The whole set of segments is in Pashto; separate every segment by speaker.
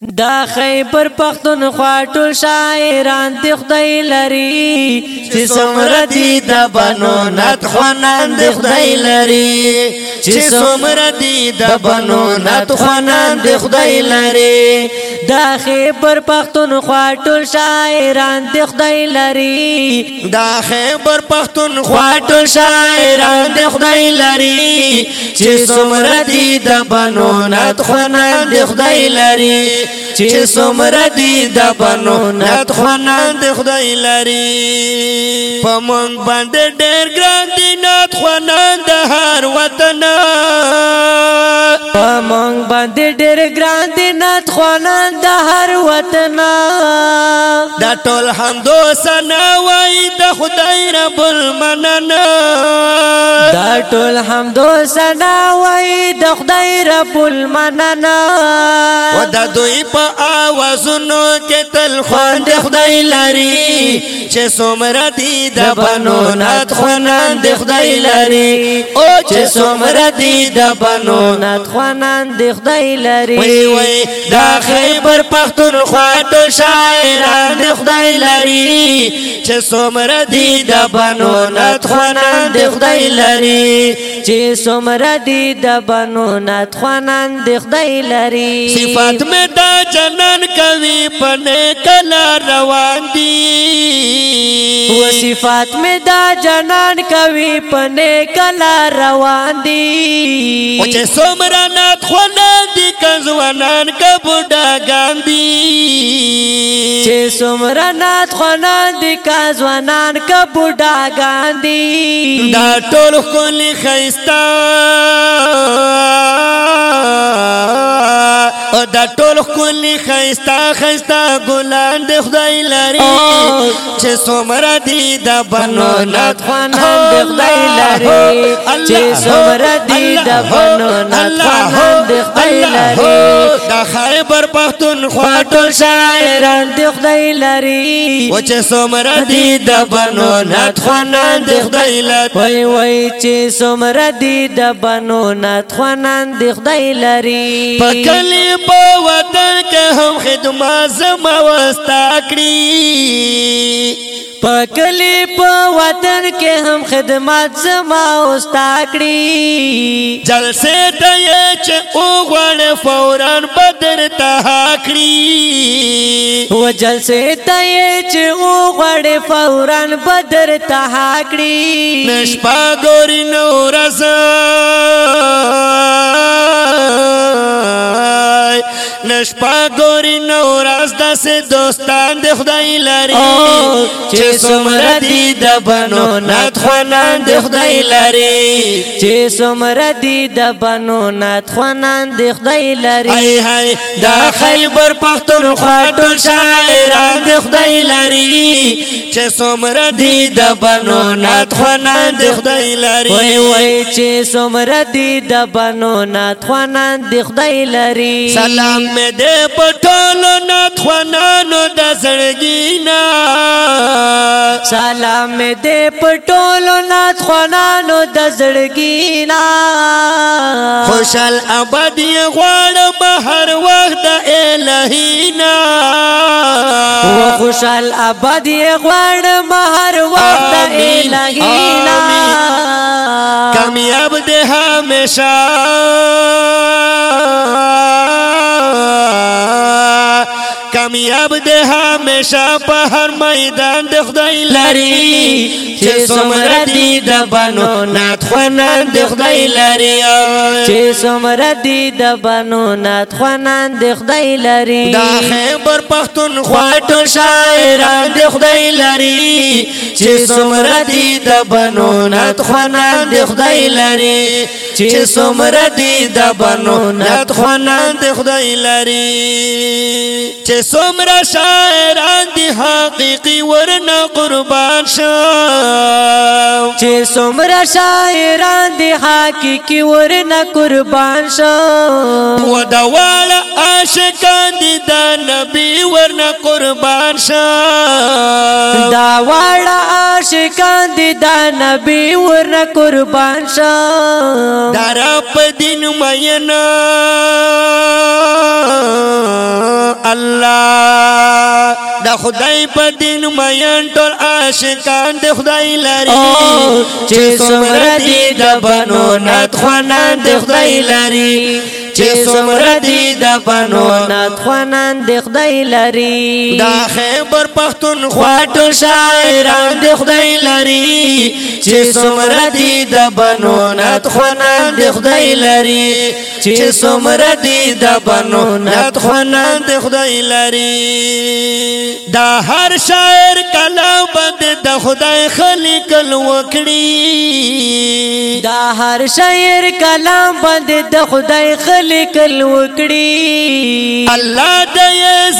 Speaker 1: دا خیبر پختونخوا ټول شاعران د خدای لري چې څومره دي د بنو نت خوانان د خدای لري چې څومره دي د بنو نت خوانان د خدای لري دا خیبر پختونخوا ټول شاعران د خدای لري دا خیبر پختونخوا ټول شاعران د خدای لري چې څومره دي د بنونت خوانند د خدای لري چې
Speaker 2: څومره دي د بنونت خوانند د خدای
Speaker 1: لري په مونږ باندې ډېر ګران دي نات خوانند هر وطن پمنګ باندې ډېر ګران دي نات خوانان د هر وطن دا ټول حمد سنا وای د خدای رب المنن دا ټول حمد سنا وای د خدای رب المنن و د دوی په اوازونو کې تل خوان د خدای لري چې څومره دي د بنو نات خوانان د خدای لري او چې څومره دي د بنو نات خوانان افغانان د خدای لري وی وی دا خیبر پختونخوا د شاعران د خدای لري چې څومره دي د بنو نت خوانان د خدای لري چې څومره دي د بنو نت خوانان د خدای لري صفات مې د جنان کوي پنه کلا روان دي و صفات مې د جنان کوي پنه کلا روان دي او چې څومره جنت خونه دی کنزوانان که بوداگان دی چه سمرنات خونه دی کنزوانان که بوداگان دی دا ټول خلی خیستا او دا ټول کلی خيستا خيستا ګلان د خدای لري چې څومره دي د بنو نات خوانان د خدای لري چې څومره دي د بنو نات خیبر پختون خوا ټول شاعران دی خدای لري و چې څومره دی د بنو نات خوانان دی خدای لري وای وای چې څومره دی د بنو نات خوانان دی خدای لري په کلی په وطن کې هم خدمت زما واستا کړی پکلی په وطن کې هم خدمات زما او استاکړي جلسه ته چې او غړ فوران بدر ته کړی و جلسه ته چې او غړ فوران بدر ته کړی نشپا ګوري نورز نشپا ګوري نورز داسې دوستان د خدای لري چې سمر دی د بنو نات خوانان د خدای لري چې سمر دی د بنو نات خوانان د خدای لري هاي هاي دا خیبر پختون خاطر شاعران د خدای لري چې سمر دی د بنو نات خوانان د خدای لري وای وای چې سمر دی د بنو نات خوانان د خدای لري سلام مې دې پټول نات خوانانو د زړګینا سلام دې پټولو نات خوانانو د زړګینا خوشال ابدی غوړ بهر وخت د الهینا و خوشال ابدی غوړ بهر وخت د الهینا کامیاب دې همیشه کامیاب دے ہمیشہ پا ہر میدان دے خدای لری چه سمر دی دبانو نات خوانان دے خدای لری چه سمر دی دبانو نات خوانان دے خدای لری دا خیبر پختون خواتو شاعران دے خدای لری چه سمر دی دبانو نات خوانان دے خدای لری چې څومره دی د بنو نت خوانند خدای لري چې څومره شاعران دی حقيقي ورنه قربان شو چې څومره شاعران دی حقيقي ورنه قربان شو ودوال عاشقان دی د نبی ورنه قربان شو دا واړه عاشقان دی د نبی ورنه قربان شو دارا په دین مینا الله دا خدای په دین مېن ټول عاشقان د خدای لري چې څومره دي د بنو نات خوانان د خدای لري چې څومره دي د پنو نات خوانان د خدای لري دا خیبر پختون خواټو شاعران د خدای لري چې څومره دي د پنو نات خوانان د خدای لري چې څومره دی د بنو نت خوانند خدای لري دا هر شاعر کلام بند د خدای خلق وکړي دا هر شاعر کلام بند د خدای خلق وکړي الله دې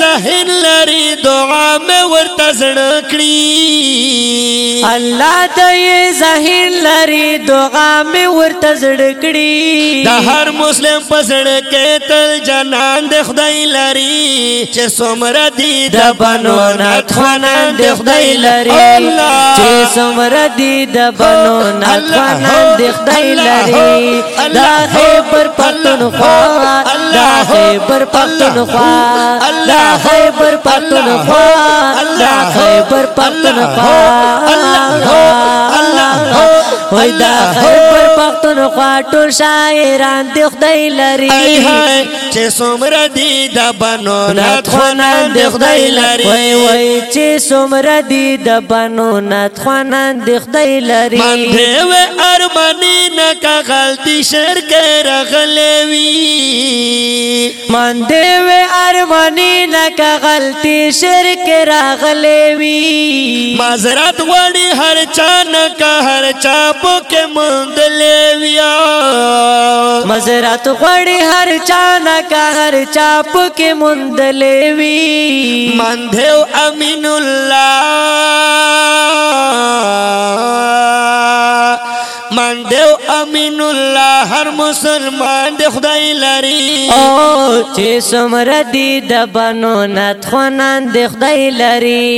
Speaker 1: زړه کړی الله دې ظاهر لري دعا مې ورته زړه کړی د هر مسلم په زړه کې تل جنان د خدای لري چې څومره دې د بنو نات خوانان د خدای لري چې څومره دې د بنو نات خوانان د خدای لري دا خبر پتن خوا دا خبر پتن خوا الله خبر پتن خوا الله پت ن اللہ ہو اللہ ہو پک ټولو خواټو شاعران د خدای لري چې څومره دي د بنو نات خوانان د خدای لري وای وای چې څومره دي د بنو نات خوانان د خدای لري باندې و ارمنی نه کا غلطی شر کې راغلې وی باندې و ارمنی نه کا غلطی شر کې راغلې وی معذرت وړي هر چا نه کا هر چا پکې مونږ لوي دنیا مزرات غړي هر چا نه کا هر چا پکې مندلې وی من دیو امین الله مان دیو امین الله هر مسلمان د خدای لري او چې سمره دی د بنو نت خوانان د خدای لري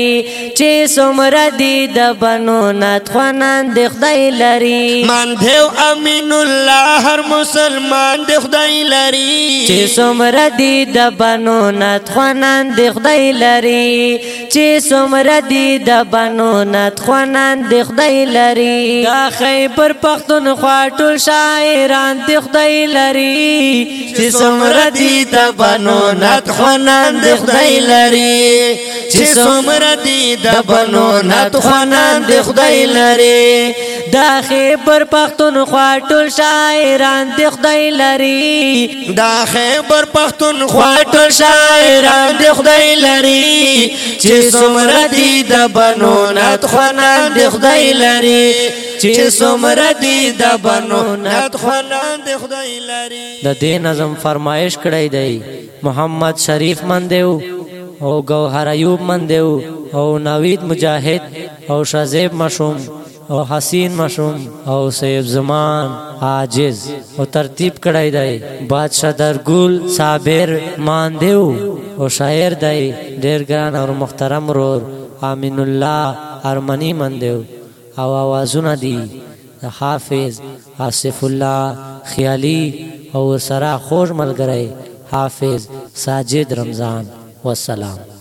Speaker 1: چې سمره دی د بنو نت خوانان د خدای لري مان دیو امین الله هر مسلمان د خدای لري چې سمره دی د بنو نت خوانان د خدای لري چې سمره دی د بنو نت خوانان د خدای لري دا خیبر پختون خواټول شاعران د خدای لري چې څومره دي د بنو نت خوانان د خدای لري چې څومره دي د بنو نت خوانان د خدای لري دا خیبر پختون خواټول شاعران د خدای لري دا خیبر پختون خواټول شاعران د خدای لري چې څومره دي د بنو نت خوانان د خدای لري چې څومره دی د بنو نت خلاند خدای لري د دې نظم فرمایش کړی دی محمد شریف مندیو او گوهر ایوب مندیو او نوید مجاهد او شزیب مشوم او حسین مشوم او سیب زمان عاجز او ترتیب کړی دی بادشاہ درګول صابر ماندیو او شاعر دی ډیر ګران او محترم رور امین الله ارمنی مندیو او आवाजونه دي د حافظ آصف الله خیالي او سرا خوش ملګری حافظ ساجد رمضان والسلام